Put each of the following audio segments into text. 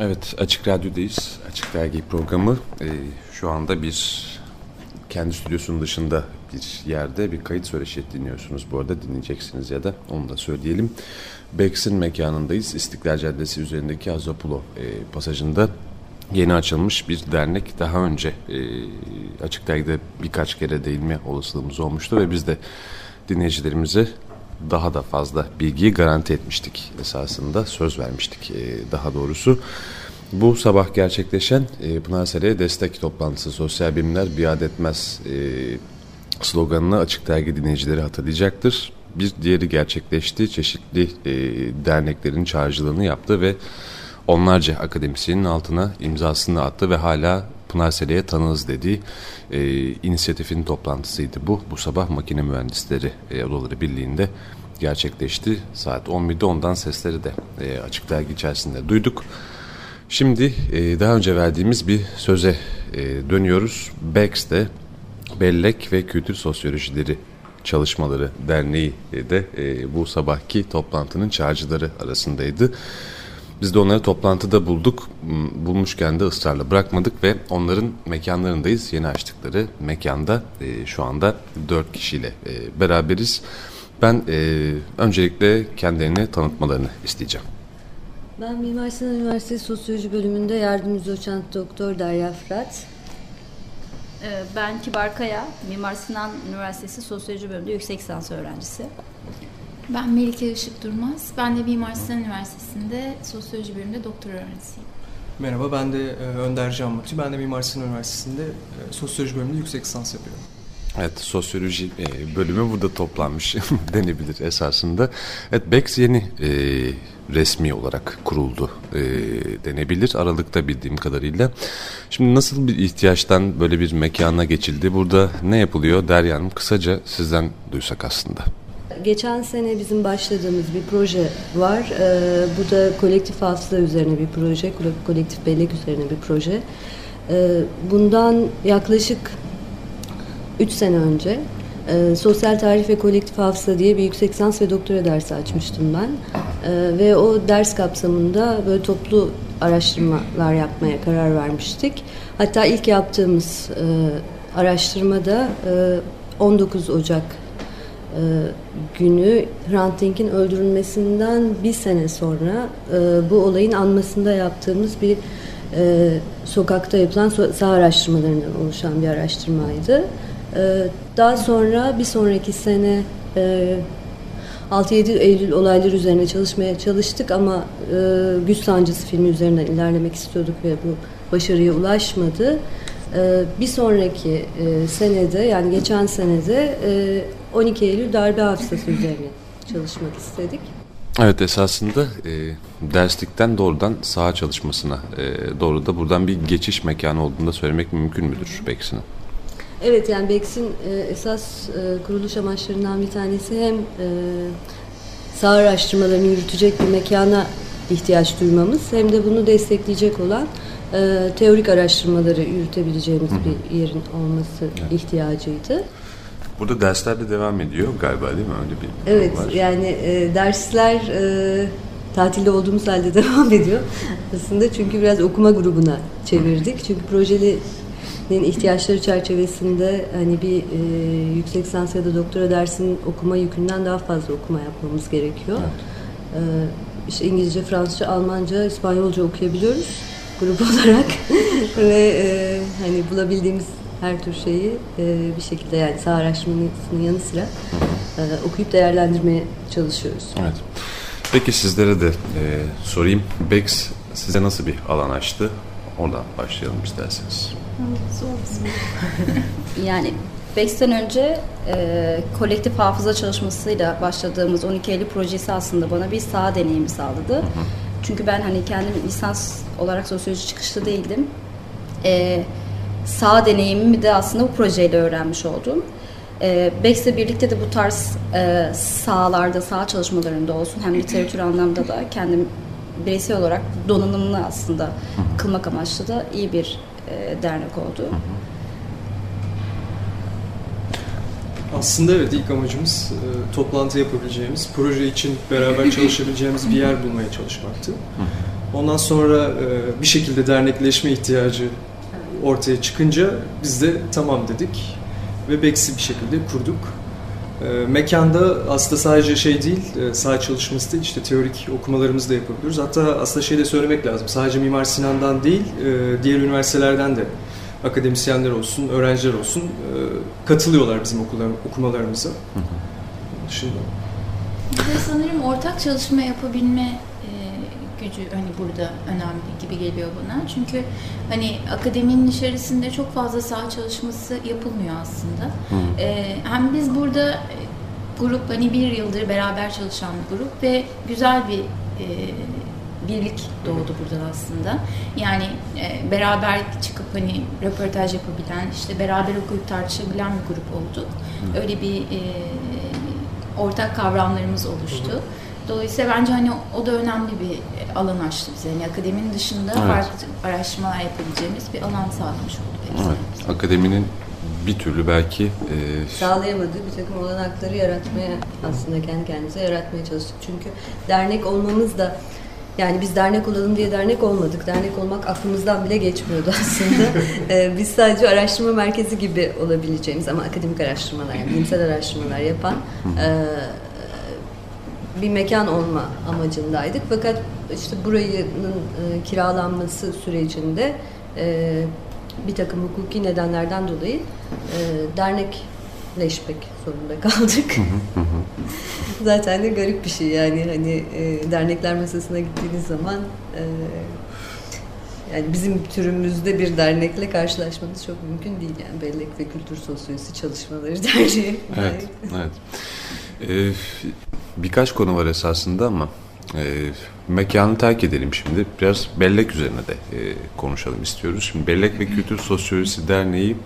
Evet, Açık Radyo'dayız. Açık Dergi programı e, şu anda bir kendi stüdyosunun dışında bir yerde bir kayıt söyleşi dinliyorsunuz. Bu arada dinleyeceksiniz ya da onu da söyleyelim. Bex'in mekanındayız. İstiklal Caddesi üzerindeki Azopulo e, pasajında yeni açılmış bir dernek. Daha önce e, Açık Dergi'de birkaç kere değinme olasılığımız olmuştu ve biz de dinleyicilerimize daha da fazla bilgiyi garanti etmiştik esasında. Söz vermiştik e, daha doğrusu. Bu sabah gerçekleşen e, Pınar Sere'ye destek toplantısı Sosyal Bilimler Biat Etmez e, sloganını açık dergi dinleyicileri hatırlayacaktır. Bir diğeri gerçekleşti. Çeşitli e, derneklerin çağrıcılığını yaptı ve onlarca akademisyenin altına imzasını attı ve hala Pınar Sele'ye tanığız dediği e, inisiyatifin toplantısıydı bu. Bu sabah makine mühendisleri e, odaları birliğinde gerçekleşti. Saat 11'de ondan sesleri de e, açık dergi içerisinde duyduk. Şimdi e, daha önce verdiğimiz bir söze e, dönüyoruz. BEX'te Bellek ve Kültür Sosyolojileri Çalışmaları Derneği de e, bu sabahki toplantının çağrıcıları arasındaydı. Biz de onları toplantıda bulduk. Bulmuşken de ısrarla bırakmadık ve onların mekanlarındayız. Yeni açtıkları mekanda e, şu anda dört kişiyle e, beraberiz. Ben e, öncelikle kendilerini tanıtmalarını isteyeceğim. Ben Mimar Sinan Üniversitesi Sosyoloji bölümünde yardımcı doçent doktor Derya Fırat. Ee, ben Kibar Kaya, Mimar Sinan Üniversitesi Sosyoloji bölümünde yüksek lisans öğrencisi. Ben Melike Işık Durmaz. Ben de Mimar Sinan Üniversitesi'nde sosyoloji bölümünde doktor öğrencisiyim. Merhaba, ben de e, Önder Can Mutlu. Ben de Mimar Sinan Üniversitesi'nde e, sosyoloji bölümünde yüksek lisans yapıyorum. Evet, sosyoloji e, bölümü burada toplanmış denebilir esasında. Evet, BEX yeni e, resmi olarak kuruldu e, denebilir Aralık'ta bildiğim kadarıyla. Şimdi nasıl bir ihtiyaçtan böyle bir mekana geçildi? Burada ne yapılıyor Derya Hanım? Kısaca sizden duysak aslında. Geçen sene bizim başladığımız bir proje var. Ee, bu da kolektif hafıza üzerine bir proje, kolektif bellek üzerine bir proje. Ee, bundan yaklaşık 3 sene önce e, sosyal tarih ve kolektif hafıza diye bir yüksek lisans ve doktora dersi açmıştım ben. E, ve o ders kapsamında böyle toplu araştırmalar yapmaya karar vermiştik. Hatta ilk yaptığımız e, araştırmada e, 19 Ocak e, günü Hrant Dink'in öldürülmesinden bir sene sonra e, bu olayın anmasında yaptığımız bir e, sokakta yapılan sağ araştırmalarından oluşan bir araştırmaydı. Ee, daha sonra bir sonraki sene 6-7 e, Eylül olayları üzerine çalışmaya çalıştık ama e, Güç Sancısı filmi üzerinden ilerlemek istiyorduk ve bu başarıya ulaşmadı. E, bir sonraki senede yani geçen senede 12 Eylül darbe hafızası üzerine çalışmak istedik. Evet esasında e, derslikten doğrudan saha çalışmasına e, doğru da buradan bir geçiş mekanı olduğunu da söylemek mümkün müdür Beksin'in? Evet yani BEX'in e, esas e, kuruluş amaçlarından bir tanesi hem e, sağ araştırmalarını yürütecek bir mekana ihtiyaç duymamız hem de bunu destekleyecek olan e, teorik araştırmaları yürütebileceğimiz Hı-hı. bir yerin olması evet. ihtiyacıydı. Burada dersler de devam ediyor galiba değil mi? Öyle bir evet var. yani e, dersler e, tatilde olduğumuz halde devam ediyor. Aslında çünkü biraz okuma grubuna çevirdik. Çünkü projeli ihtiyaçları çerçevesinde hani bir e, yüksek lisans ya da doktora dersinin okuma yükünden daha fazla okuma yapmamız gerekiyor. Evet. E, işte İngilizce, Fransızca, Almanca, İspanyolca okuyabiliyoruz grup olarak ve e, hani bulabildiğimiz her tür şeyi e, bir şekilde yani sağ araştırmasının yanı sıra e, okuyup değerlendirmeye çalışıyoruz. Evet. Peki sizlere de e, sorayım. Bex size nasıl bir alan açtı? Oradan başlayalım isterseniz. yani BEX'ten önce e, kolektif hafıza çalışmasıyla başladığımız 12 Eylül projesi aslında bana bir sağ deneyimi sağladı. Çünkü ben hani kendim lisans olarak sosyoloji çıkışlı değildim. E, sağ deneyimimi de aslında bu projeyle öğrenmiş oldum. E, BEX'le birlikte de bu tarz e, sahalarda, sağ çalışmalarında olsun hem literatür anlamda da kendim bireysel olarak donanımlı aslında kılmak amaçlı da iyi bir e, dernek oldu. Aslında evet ilk amacımız e, toplantı yapabileceğimiz, proje için beraber çalışabileceğimiz bir yer bulmaya çalışmaktı. Ondan sonra e, bir şekilde dernekleşme ihtiyacı ortaya çıkınca biz de tamam dedik ve Bex'i bir şekilde kurduk. E, mekanda aslında sadece şey değil, e, saha çalışması değil, işte teorik okumalarımızı da yapabiliyoruz. Hatta aslında şey de söylemek lazım, sadece Mimar Sinan'dan değil, e, diğer üniversitelerden de akademisyenler olsun, öğrenciler olsun e, katılıyorlar bizim okullar, okumalarımıza. Dışında. Bir de sanırım ortak çalışma yapabilme gücü hani burada önemli gibi geliyor bana. Çünkü hani akademinin içerisinde çok fazla saha çalışması yapılmıyor aslında. E, hem biz burada e, grup hani bir yıldır beraber çalışan bir grup ve güzel bir e, birlik doğdu buradan aslında. Yani e, beraber çıkıp hani röportaj yapabilen, işte beraber okuyup tartışabilen bir grup olduk. Öyle bir e, ortak kavramlarımız oluştu. Dolayısıyla bence hani o da önemli bir alan açtı bize. Yani akademinin dışında Evet. farklı araştırmalar yapabileceğimiz bir alan sağlamış oldu. belki Evet, akademinin bir türlü belki e, sağlayamadığı bir takım olanakları yaratmaya aslında kendi kendimize yaratmaya çalıştık. Çünkü dernek olmamız da yani biz dernek olalım diye dernek olmadık. Dernek olmak aklımızdan bile geçmiyordu aslında. Ee, biz sadece araştırma merkezi gibi olabileceğimiz ama akademik araştırmalar, yani bilimsel araştırmalar yapan e, bir mekan olma amacındaydık. Fakat işte burayının e, kiralanması sürecinde e, bir takım hukuki nedenlerden dolayı e, dernekleşmek zorunda kaldık. Zaten de garip bir şey yani hani e, dernekler masasına gittiğiniz zaman e, yani bizim türümüzde bir dernekle karşılaşmanız çok mümkün değil yani bellek ve kültür sosyolojisi çalışmaları derneği. Evet, evet. Ee, birkaç konu var esasında ama e, mekanı terk edelim şimdi. Biraz bellek üzerine de e, konuşalım istiyoruz. Şimdi Bellek ve Kültür Sosyolojisi Derneği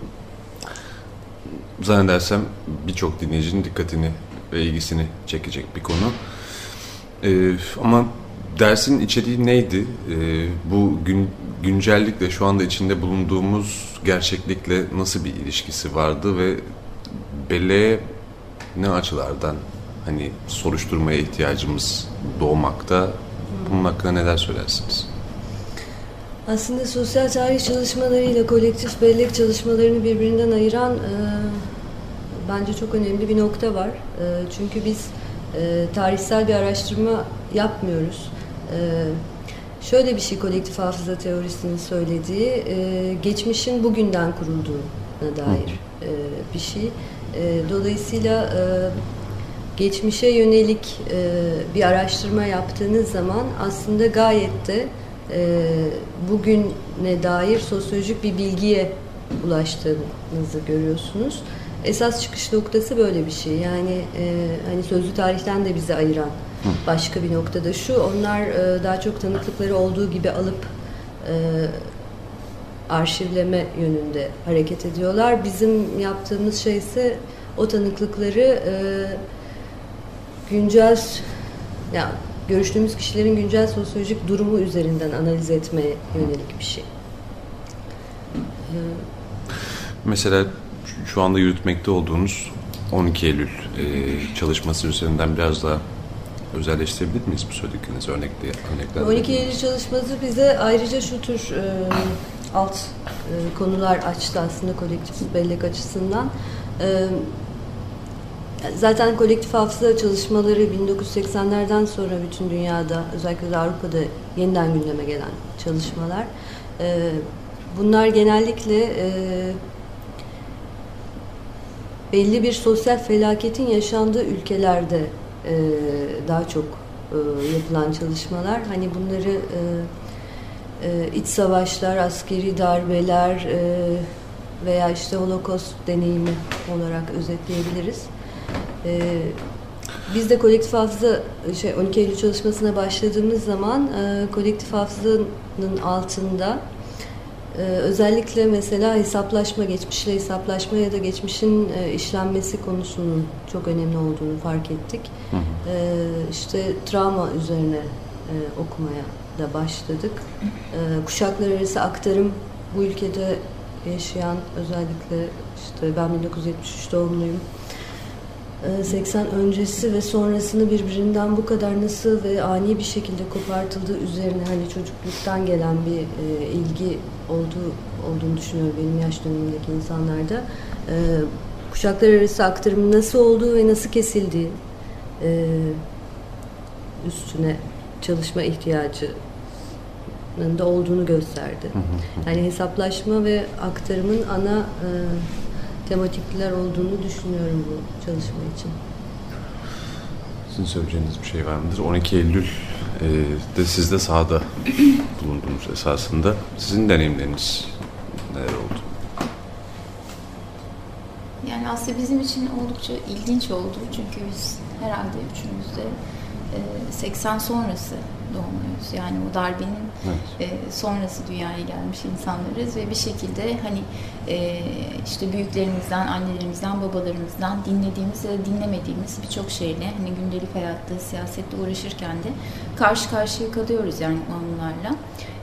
zannedersem birçok dinleyicinin dikkatini ve ilgisini çekecek bir konu. Ee, ama dersin içeriği neydi? Bu gün, güncellikle şu anda içinde bulunduğumuz gerçeklikle nasıl bir ilişkisi vardı ve belleğe ne açılardan hani soruşturmaya ihtiyacımız doğmakta? Bunun hakkında neler söylersiniz? Aslında sosyal tarih çalışmalarıyla kolektif bellek çalışmalarını birbirinden ayıran e, bence çok önemli bir nokta var. E, çünkü biz e, tarihsel bir araştırma yapmıyoruz. E, şöyle bir şey kolektif hafıza teorisinin söylediği, e, geçmişin bugünden kurulduğuna dair e, bir şey. E, dolayısıyla e, geçmişe yönelik e, bir araştırma yaptığınız zaman aslında gayet de e, bugüne dair sosyolojik bir bilgiye ulaştığınızı görüyorsunuz. Esas çıkış noktası böyle bir şey. Yani e, hani sözlü tarihten de bizi ayıran başka bir noktada şu. Onlar e, daha çok tanıklıkları olduğu gibi alıp e, arşivleme yönünde hareket ediyorlar. Bizim yaptığımız şey ise o tanıklıkları e, güncel ya görüştüğümüz kişilerin güncel sosyolojik durumu üzerinden analiz etmeye yönelik bir şey. Ee, Mesela şu anda yürütmekte olduğunuz 12 Eylül e, çalışması üzerinden biraz daha özelleştirebilir miyiz bu söylediklerinizi örnekle, örneklerle? 12 Eylül çalışması bize ayrıca şu tür e, alt e, konular açtı aslında kolektif bellek açısından. E, zaten kolektif hafıza çalışmaları 1980'lerden sonra bütün dünyada özellikle de Avrupa'da yeniden gündeme gelen çalışmalar. E, bunlar genellikle e, belli bir sosyal felaketin yaşandığı ülkelerde e, daha çok e, yapılan çalışmalar. Hani bunları e, e, iç savaşlar, askeri darbeler e, veya işte Holocaust deneyimi olarak özetleyebiliriz. E, biz de kolektif hafıza, şey 12 Eylül çalışmasına başladığımız zaman e, kolektif hafızanın altında ee, özellikle mesela hesaplaşma, geçmişle hesaplaşma ya da geçmişin e, işlenmesi konusunun çok önemli olduğunu fark ettik. Hı hı. Ee, işte travma üzerine e, okumaya da başladık. Ee, kuşaklar arası aktarım bu ülkede yaşayan özellikle işte ben 1973 doğumluyum. e, 80 öncesi ve sonrasını birbirinden bu kadar nasıl ve ani bir şekilde kopartıldığı üzerine hani çocukluktan gelen bir e, ilgi olduğu olduğunu düşünüyorum benim yaş dönemindeki insanlarda. E, kuşaklar arası aktarımın nasıl olduğu ve nasıl kesildiği e, üstüne çalışma ihtiyacı da olduğunu gösterdi. Yani hesaplaşma ve aktarımın ana e, tematikler olduğunu düşünüyorum bu çalışma için. Sizin söyleyeceğiniz bir şey var mıdır? 12 Eylül e, de siz de sahada bulundunuz esasında. Sizin deneyimleriniz neler oldu? Yani aslında bizim için oldukça ilginç oldu. Çünkü biz herhalde üçümüz de 80 sonrası doğumluyuz. Yani o darbenin Evet. e, sonrası dünyaya gelmiş insanlarız ve bir şekilde hani e, işte büyüklerimizden, annelerimizden, babalarımızdan dinlediğimiz ya da dinlemediğimiz birçok şeyle hani gündelik hayatta, siyasette uğraşırken de karşı karşıya kalıyoruz yani o anılarla.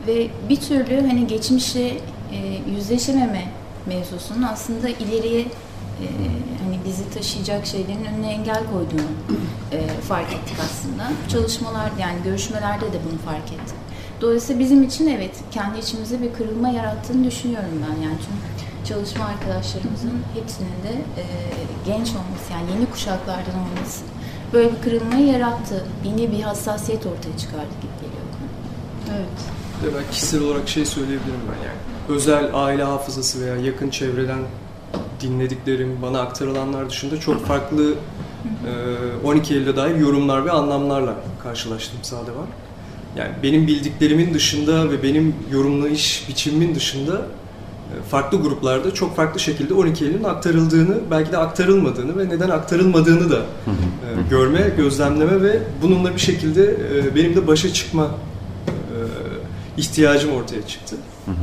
Ve bir türlü hani geçmişle e, yüzleşememe mevzusunun aslında ileriye e, hani bizi taşıyacak şeylerin önüne engel koyduğunu e, fark ettik aslında. Çalışmalar yani görüşmelerde de bunu fark ettik. Dolayısıyla bizim için evet kendi içimizde bir kırılma yarattığını düşünüyorum ben yani tüm çalışma arkadaşlarımızın hepsinin de e, genç olması yani yeni kuşaklardan olması böyle bir kırılmayı yarattı. Yeni bir hassasiyet ortaya çıkardı gibi geliyor. Evet. De ben kişisel olarak şey söyleyebilirim ben yani. Özel aile hafızası veya yakın çevreden dinlediklerim, bana aktarılanlar dışında çok farklı e, 12 Eylül'e dair yorumlar ve anlamlarla karşılaştığım sahada var. Yani benim bildiklerimin dışında ve benim yorumlayış biçimimin dışında e, farklı gruplarda çok farklı şekilde 12 Eylül'ün aktarıldığını, belki de aktarılmadığını ve neden aktarılmadığını da e, görme, gözlemleme ve bununla bir şekilde e, benim de başa çıkma e, ihtiyacım ortaya çıktı. Yani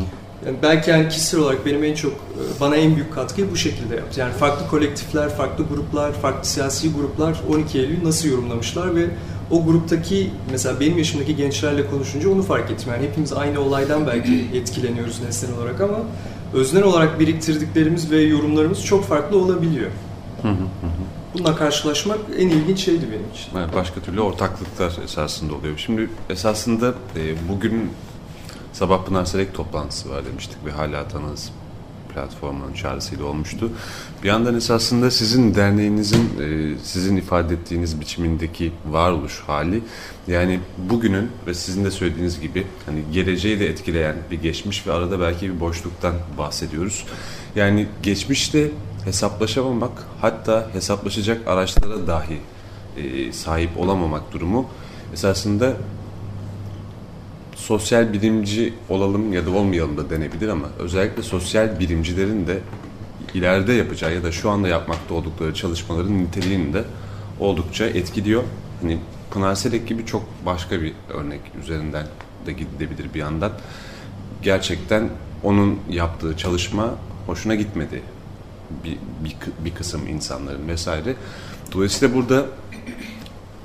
belki yani kişisel olarak benim en çok e, bana en büyük katkıyı bu şekilde yaptı. Yani farklı kolektifler, farklı gruplar, farklı siyasi gruplar 12 Eylül'ü nasıl yorumlamışlar ve o gruptaki mesela benim yaşımdaki gençlerle konuşunca onu fark ettim. Yani hepimiz aynı olaydan belki etkileniyoruz nesnel olarak ama öznel olarak biriktirdiklerimiz ve yorumlarımız çok farklı olabiliyor. Bununla karşılaşmak en ilginç şeydi benim için. Başka türlü ortaklıklar esasında oluyor. Şimdi esasında e, bugün Sabah Pınar Selek toplantısı var demiştik ve hala tanız platformunun çağrısıyla olmuştu. Bir yandan esasında sizin derneğinizin e, sizin ifade ettiğiniz biçimindeki varoluş hali yani bugünün ve sizin de söylediğiniz gibi hani geleceği de etkileyen bir geçmiş ve arada belki bir boşluktan bahsediyoruz. Yani geçmişte hesaplaşamamak hatta hesaplaşacak araçlara dahi e, sahip olamamak durumu esasında sosyal bilimci olalım ya da olmayalım da denebilir ama özellikle sosyal bilimcilerin de ileride yapacağı ya da şu anda yapmakta oldukları çalışmaların niteliğini de oldukça etkiliyor. Hani Pınar Selek gibi çok başka bir örnek üzerinden de gidebilir bir yandan. Gerçekten onun yaptığı çalışma hoşuna gitmedi bir, bir, bir kısım insanların vesaire. Dolayısıyla burada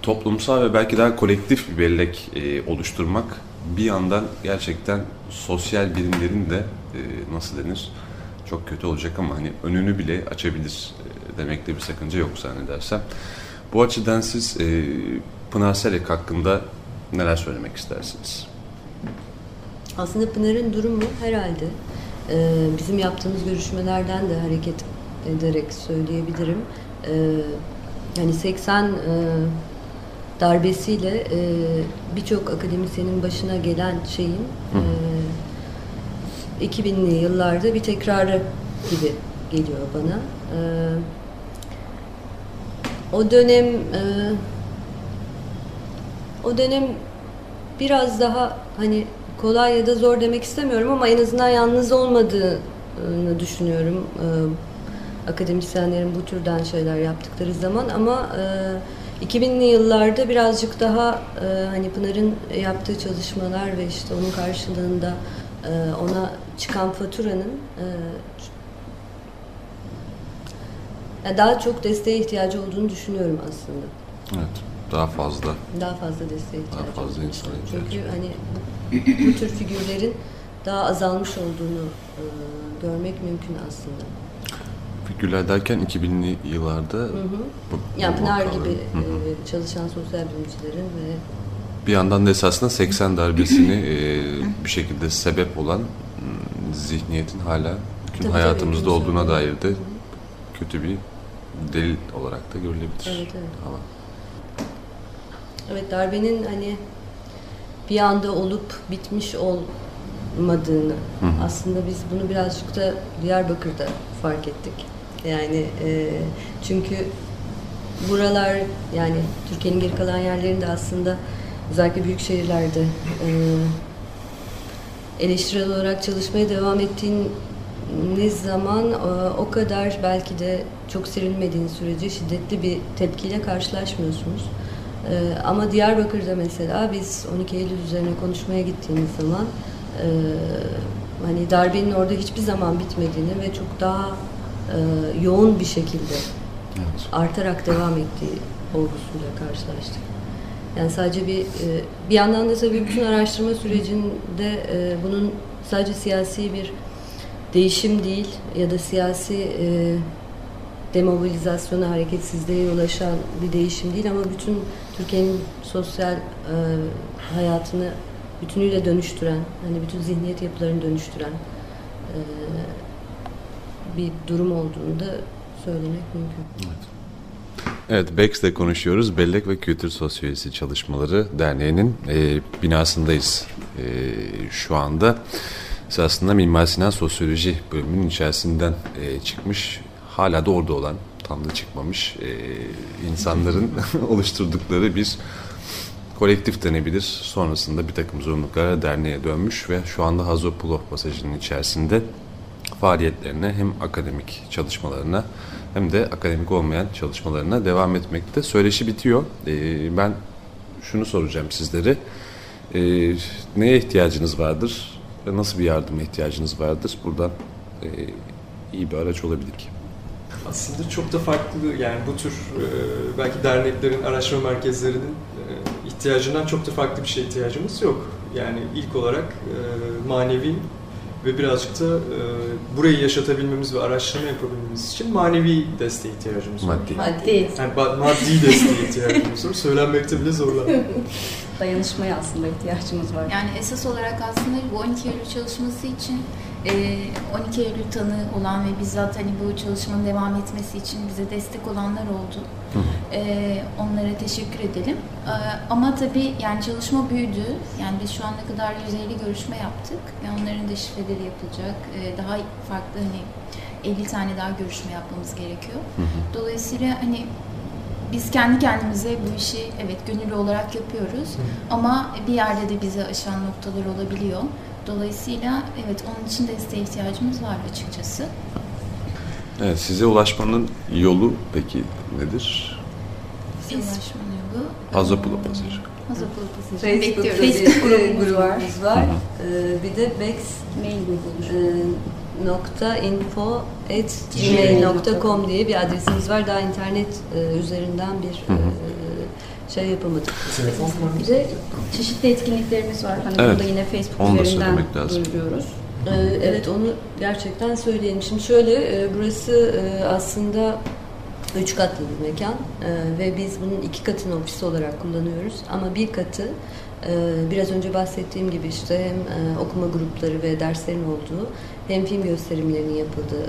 toplumsal ve belki daha kolektif bir bellek e, oluşturmak bir yandan gerçekten sosyal bilimlerin de e, nasıl denir çok kötü olacak ama hani önünü bile açabilir e, demekte bir sakınca yok zannedersem. Bu açıdan siz e, Pınar Selek hakkında neler söylemek istersiniz? Aslında Pınar'ın durumu herhalde e, bizim yaptığımız görüşmelerden de hareket ederek söyleyebilirim. E, yani 80 e, darbesiyle e, birçok akademisyenin başına gelen şeyin e, 2000'li yıllarda bir tekrarı gibi geliyor bana. E, o dönem e, o dönem biraz daha hani kolay ya da zor demek istemiyorum ama en azından yalnız olmadığını düşünüyorum. Ee, akademisyenlerin bu türden şeyler yaptıkları zaman ama e, 2000'li yıllarda birazcık daha e, hani Pınar'ın yaptığı çalışmalar ve işte onun karşılığında e, ona çıkan faturanın e, daha çok desteğe ihtiyacı olduğunu düşünüyorum aslında. Evet, daha fazla Daha fazla desteğe Daha ihtiyacı fazla olduğunu insana ihtiyacı. Çünkü hani bu, bu tür figürlerin daha azalmış olduğunu e, görmek mümkün aslında. Güller derken 2000'li yıllarda Hı hı. bu- Yani Pınar gibi Hı hı. e, çalışan sosyal bilimcilerin ve Bir yandan da esasında 80 darbesini e, bir şekilde sebep olan m, zihniyetin hala bütün Tabii, hayatımızda tabii, olduğuna tabii. dair de kötü bir delil olarak da görülebilir. Evet, evet. Ama Evet darbenin hani bir anda olup bitmiş olmadığını Hı hı. aslında biz bunu birazcık da Diyarbakır'da fark ettik. Yani e, çünkü buralar yani Türkiye'nin geri kalan yerlerinde aslında özellikle büyük şehirlerde e, eleştirel olarak çalışmaya devam ettiğiniz zaman e, o kadar belki de çok serilmediğiniz sürece şiddetli bir tepkiyle karşılaşmıyorsunuz. E, ama Diyarbakır'da mesela biz 12 Eylül üzerine konuşmaya gittiğimiz zaman e, hani darbenin orada hiçbir zaman bitmediğini ve çok daha yoğun bir şekilde evet. artarak devam ettiği olgusuyla karşılaştık. Yani sadece bir e, bir yandan da tabii bütün araştırma sürecinde e, bunun sadece siyasi bir değişim değil ya da siyasi e, demobilizasyona, hareketsizliğe yol açan bir değişim değil ama bütün Türkiye'nin sosyal e, hayatını bütünüyle dönüştüren, hani bütün zihniyet yapılarını dönüştüren e, bir durum olduğunu da söylemek mümkün. Evet, BEX'le konuşuyoruz. Bellek ve Kültür Sosyolojisi Çalışmaları Derneği'nin e, binasındayız e, şu anda. Esasında Mimar Sinan Sosyoloji bölümünün içerisinden e, çıkmış, hala da orada olan, tam da çıkmamış e, insanların oluşturdukları bir kolektif denebilir. Sonrasında bir takım zorunluluklara derneğe dönmüş ve şu anda Hazopulov pasajının içerisinde faaliyetlerine hem akademik çalışmalarına hem de akademik olmayan çalışmalarına devam etmekte. Söyleşi bitiyor. Ee, ben şunu soracağım sizlere. Ee, neye ihtiyacınız vardır? Nasıl bir yardıma ihtiyacınız vardır? Buradan e, iyi bir araç olabilir ki. Aslında çok da farklı yani bu tür e, belki derneklerin, araştırma merkezlerinin e, ihtiyacından çok da farklı bir şeye ihtiyacımız yok. Yani ilk olarak e, manevi ve birazcık da e, burayı yaşatabilmemiz ve araştırma yapabilmemiz için manevi desteğe ihtiyacımız var. Maddi. Maddi Yani maddi desteğe ihtiyacımız var. Söylenmekte bile zorlanıyor. dayanışmaya aslında ihtiyacımız var. Yani esas olarak aslında bu 12 Eylül çalışması için e, 12 Eylül tanığı olan ve bizzat hani bu çalışmanın devam etmesi için bize destek olanlar oldu. E, onlara teşekkür edelim. E, ama tabii yani çalışma büyüdü. Yani biz şu ana kadar 150 görüşme yaptık. Ve onların da şifreleri yapılacak. Daha farklı hani 50 tane daha görüşme yapmamız gerekiyor. Dolayısıyla hani biz kendi kendimize bu işi evet gönüllü olarak yapıyoruz ama bir yerde de bizi aşan noktalar olabiliyor. Dolayısıyla evet onun için desteğe ihtiyacımız var açıkçası. Evet, size ulaşmanın yolu peki nedir? Bize ulaşmanın yolu. Eee, pasajı. Hazopulu pasajı. Bir Facebook grubumuz grubumuz var. var. Ee, bir de Bex Mail grubumuz. e, nokta info at gmail.com diye bir adresimiz var. Daha internet e, üzerinden bir e, şey yapamadık. De çeşitli etkinliklerimiz var. Hani Evet. yine Facebook Onu üzerinden duyuruyoruz. Ee, evet onu gerçekten söyleyelim. Şimdi şöyle e, burası e, aslında üç katlı bir mekan E, ve biz bunun iki katını ofis olarak kullanıyoruz. Ama bir katı e, biraz önce bahsettiğim gibi işte hem e, okuma grupları ve derslerin olduğu hem film gösterimlerinin yapıldığı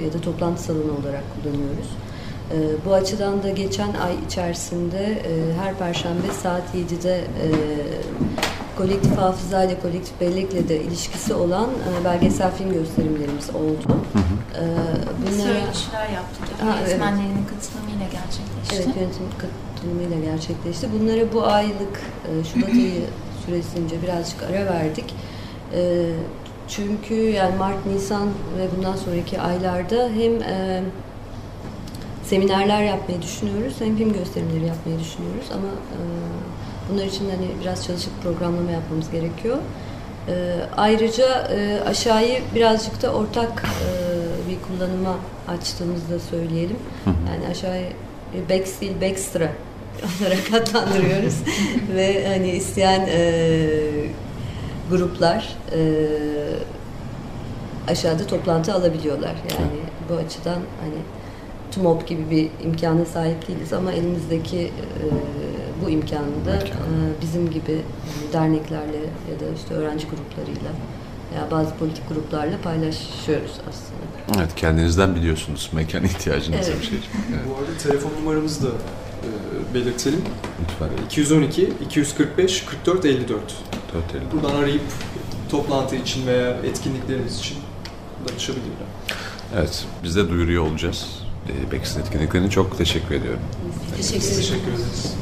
e, ya da toplantı salonu olarak kullanıyoruz. E, bu açıdan da geçen ay içerisinde e, her perşembe saat 7'de e, kolektif hafıza ile kolektif bellekle de ilişkisi olan e, belgesel film gösterimlerimiz oldu. E, bunlara Söyleşiler yaptık. Ha, evet. Öğretmenlerin katılımıyla gerçekleşti. evet yönetim katılımıyla gerçekleşti. Bunlara bu aylık Şubat ayı süresince birazcık ara verdik. Çünkü yani Mart, Nisan ve bundan sonraki aylarda hem seminerler yapmayı düşünüyoruz hem film gösterimleri yapmayı düşünüyoruz ama e, bunlar için hani biraz çalışıp programlama yapmamız gerekiyor. E, ayrıca e, aşağıyı birazcık da ortak e, bir kullanıma açtığımızı da söyleyelim. Yani aşağıyı değil Bextra olarak adlandırıyoruz ve hani isteyen e, gruplar e, aşağıda toplantı alabiliyorlar. Yani bu açıdan hani TUMOP gibi bir imkana sahip değiliz ama elimizdeki e, bu imkanı da e, bizim gibi derneklerle ya da işte öğrenci gruplarıyla veya bazı politik gruplarla paylaşıyoruz aslında. Evet kendinizden biliyorsunuz mekan ihtiyacınızı Evet. bir şey. Evet, Bu arada telefon numaramızı da e, belirtelim. lütfen. 212 245 44 54. Dört elli. Buradan arayıp toplantı için veya etkinlikleriniz için danışabilirler. Evet biz de duyuruyor olacağız. E, Beksin etkinliklerine çok teşekkür ediyorum. Teşekkür Teşekkür ederiz.